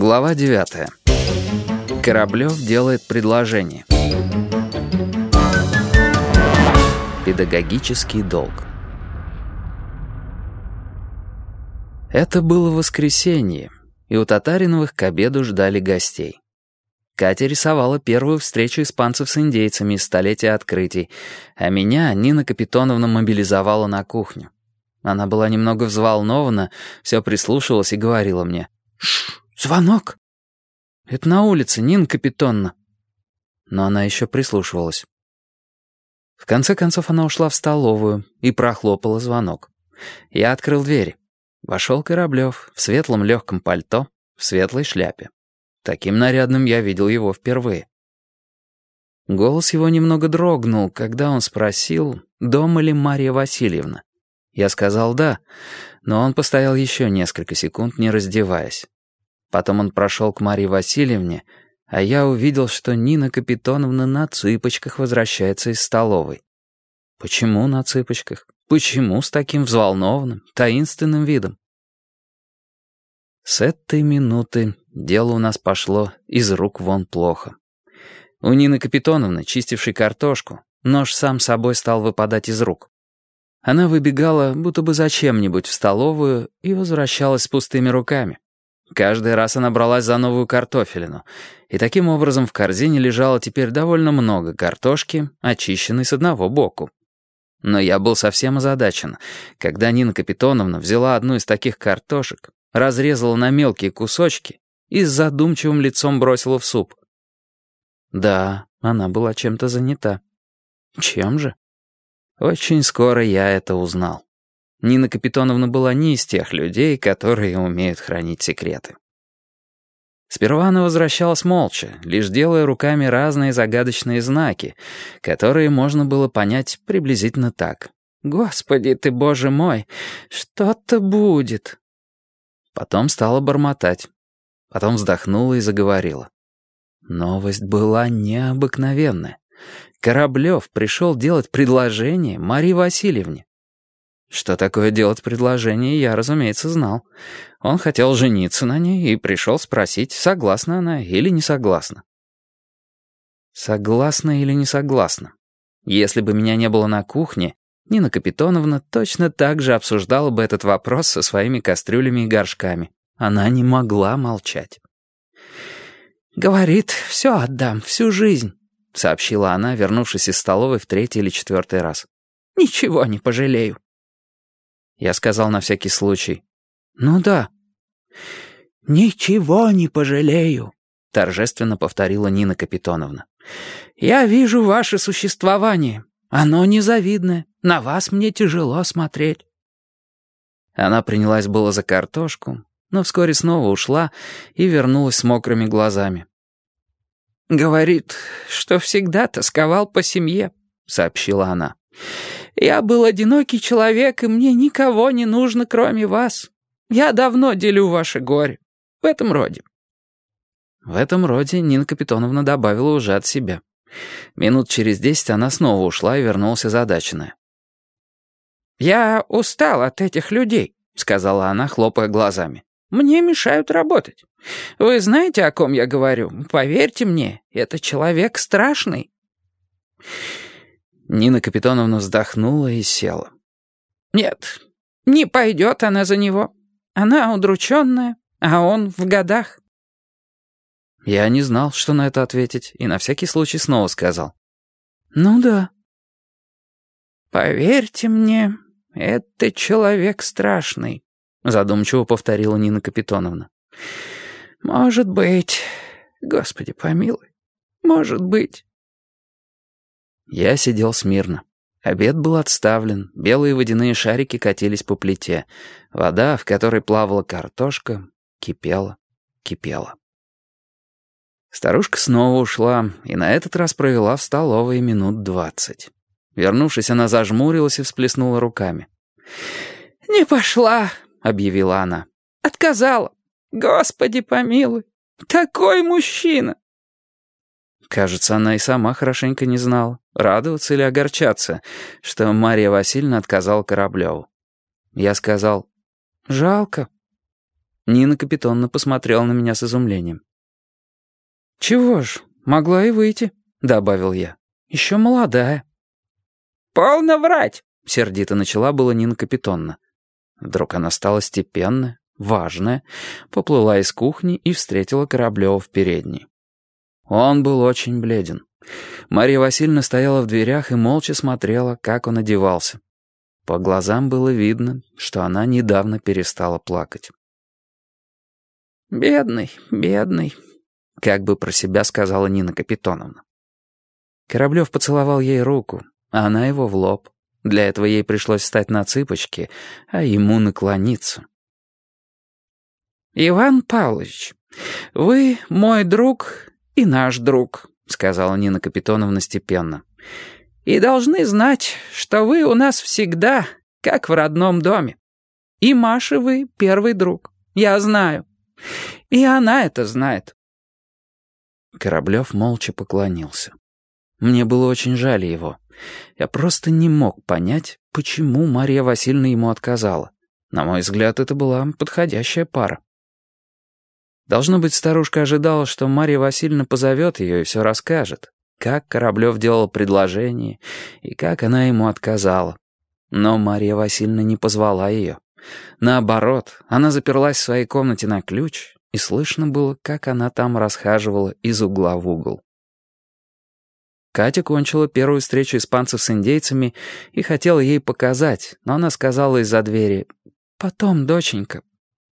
Глава 9. Кораблев делает предложение. Педагогический долг. Это было воскресенье, и у Татариновых к обеду ждали гостей. Катя рисовала первую встречу испанцев с индейцами из столетия открытий, а меня Нина Капитоновна мобилизовала на кухню. Она была немного взволнована, все прислушивалась и говорила мне. «Шш, звонок!» «Это на улице, Нина Капитонна». Но она еще прислушивалась. В конце концов она ушла в столовую и прохлопала звонок. Я открыл дверь. Вошел Кораблев в светлом легком пальто, в светлой шляпе. Таким нарядным я видел его впервые. Голос его немного дрогнул, когда он спросил, дома ли Мария Васильевна. Я сказал «да», но он постоял еще несколько секунд, не раздеваясь. Потом он прошел к Марии Васильевне, а я увидел, что Нина Капитоновна на цыпочках возвращается из столовой. Почему на цыпочках? Почему с таким взволнованным, таинственным видом? С этой минуты дело у нас пошло из рук вон плохо. У Нины Капитоновны, чистившей картошку, нож сам собой стал выпадать из рук. Она выбегала, будто бы зачем-нибудь, в столовую и возвращалась с пустыми руками. Каждый раз она бралась за новую картофелину, и таким образом в корзине лежало теперь довольно много картошки, очищенной с одного боку. Но я был совсем озадачен, когда Нина Капитоновна взяла одну из таких картошек, разрезала на мелкие кусочки и с задумчивым лицом бросила в суп. Да, она была чем-то занята. Чем же? Очень скоро я это узнал. Нина Капитоновна была не из тех людей, которые умеют хранить секреты. Сперва она возвращалась молча, лишь делая руками разные загадочные знаки, которые можно было понять приблизительно так. «Господи ты, боже мой, что-то будет!» Потом стала бормотать. Потом вздохнула и заговорила. Новость была необыкновенная. Кораблев пришел делать предложение Марии Васильевне. Что такое делать предложение, я, разумеется, знал. Он хотел жениться на ней и пришел спросить, согласна она или не согласна. Согласна или не согласна? Если бы меня не было на кухне, Нина Капитоновна точно так же обсуждала бы этот вопрос со своими кастрюлями и горшками. Она не могла молчать. «Говорит, все отдам, всю жизнь», — сообщила она, вернувшись из столовой в третий или четвертый раз. «Ничего не пожалею». Я сказал на всякий случай. «Ну да». «Ничего не пожалею», — торжественно повторила Нина Капитоновна. «Я вижу ваше существование. Оно незавидное. На вас мне тяжело смотреть». Она принялась было за картошку, но вскоре снова ушла и вернулась с мокрыми глазами. «Говорит, что всегда тосковал по семье», — сообщила она. «Я был одинокий человек, и мне никого не нужно, кроме вас. Я давно делю ваше горе. В этом роде». В этом роде Нина Капитоновна добавила уже от себя. Минут через десять она снова ушла и вернулась озадаченная. «Я устал от этих людей», — сказала она, хлопая глазами. «Мне мешают работать. Вы знаете, о ком я говорю? Поверьте мне, это человек страшный». Нина Капитоновна вздохнула и села. «Нет, не пойдет она за него. Она удрученная, а он в годах». Я не знал, что на это ответить, и на всякий случай снова сказал. «Ну да». «Поверьте мне, это человек страшный», — задумчиво повторила Нина Капитоновна. «Может быть. Господи помилуй. Может быть». Я сидел смирно. Обед был отставлен, белые водяные шарики катились по плите. Вода, в которой плавала картошка, кипела, кипела. Старушка снова ушла, и на этот раз провела в столовой минут двадцать. Вернувшись, она зажмурилась и всплеснула руками. «Не пошла», — объявила она. «Отказала. Господи помилуй, такой мужчина!» Кажется, она и сама хорошенько не знала, радоваться или огорчаться, что Мария Васильевна отказала Кораблеву. Я сказал «Жалко». Нина Капитонна посмотрела на меня с изумлением. «Чего ж, могла и выйти», — добавил я. «Еще молодая». «Полно врать!» — сердито начала была Нина Капитонна. Вдруг она стала степенная, важная, поплыла из кухни и встретила Кораблева в передней. Он был очень бледен. Мария Васильевна стояла в дверях и молча смотрела, как он одевался. По глазам было видно, что она недавно перестала плакать. «Бедный, бедный», — как бы про себя сказала Нина Капитоновна. Кораблев поцеловал ей руку, а она его в лоб. Для этого ей пришлось встать на цыпочки, а ему наклониться. «Иван Павлович, вы мой друг и наш друг», — сказала Нина Капитоновна степенно. «И должны знать, что вы у нас всегда, как в родном доме. И Маша вы первый друг, я знаю. И она это знает». Кораблев молча поклонился. Мне было очень жаль его. Я просто не мог понять, почему Мария Васильевна ему отказала. На мой взгляд, это была подходящая пара. Должно быть, старушка ожидала, что Мария Васильевна позовет ее и все расскажет, как Кораблев делал предложение и как она ему отказала. Но Мария Васильевна не позвала ее. Наоборот, она заперлась в своей комнате на ключ, и слышно было, как она там расхаживала из угла в угол. Катя кончила первую встречу испанцев с индейцами и хотела ей показать, но она сказала из-за двери «Потом, доченька,